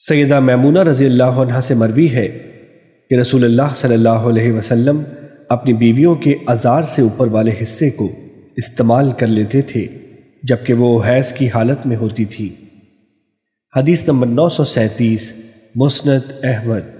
سیدہ میمونہ رضی اللہ عنہ سے مروی ہے کہ رسول اللہ صلی اللہ علیہ وسلم اپنی بیویوں کے ازار سے اوپر والے حصے کو استعمال کر لیتے تھے، جبکہ وہ حیض کی حالت میں ہوتی تھی۔ حدیث نمبر نو سو سینتیس، مسند احمد۔